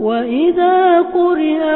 وإذا قرئ